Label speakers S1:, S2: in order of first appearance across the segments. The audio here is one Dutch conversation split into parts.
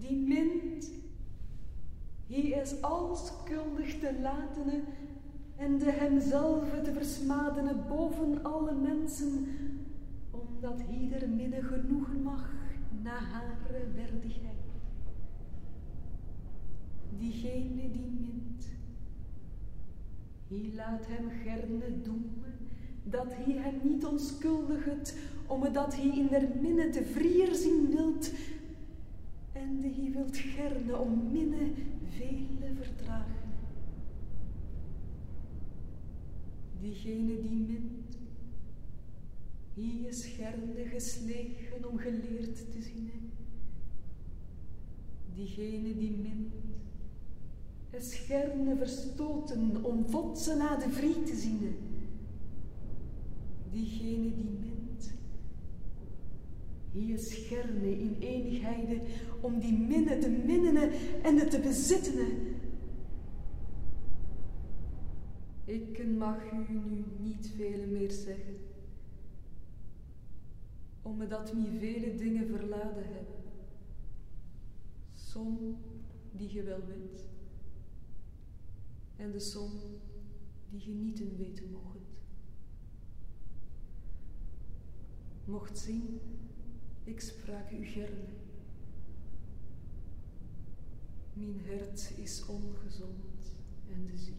S1: die mint, hij is alskuldig te latene en de hemzelf te versmadene boven alle mensen, omdat ieder minne genoegen mag na haar werdigheid. Diegene die mint, hij laat hem gerne doen dat hij hem niet onschuldigt, omdat hij in der minne te vrier zien wilt, gerne om minne vele verdragen. Diegene die mint, hij is gerne geslegen om geleerd te zien. Diegene die mint, is gerne verstoten om votsen na de vrie te zien diegene die mint. Hij is gerne in enigheid om die minne te minnen en het te bezitten. Ik mag u nu niet veel meer zeggen, omdat mij vele dingen verladen hebben. Som die je wel weet, en de som die je niet weten mocht. mocht zien, ik sprak u gerne. Mijn hart is ongezond en ziek.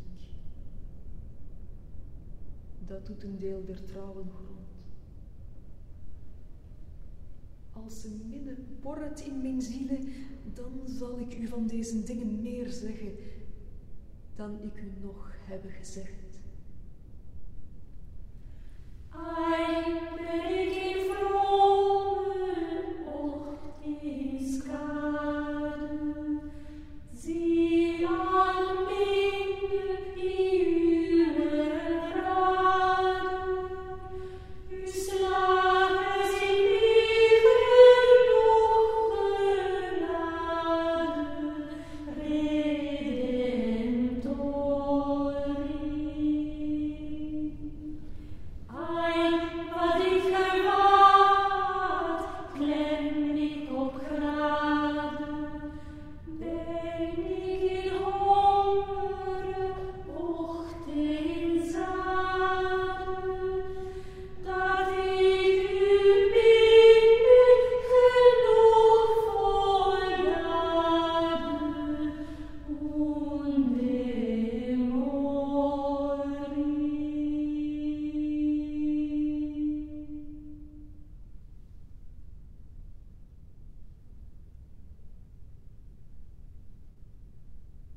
S1: Dat doet een deel der trouwen grond. Als een minne porret in mijn zielen, dan zal ik u van deze dingen meer zeggen dan ik u nog heb gezegd.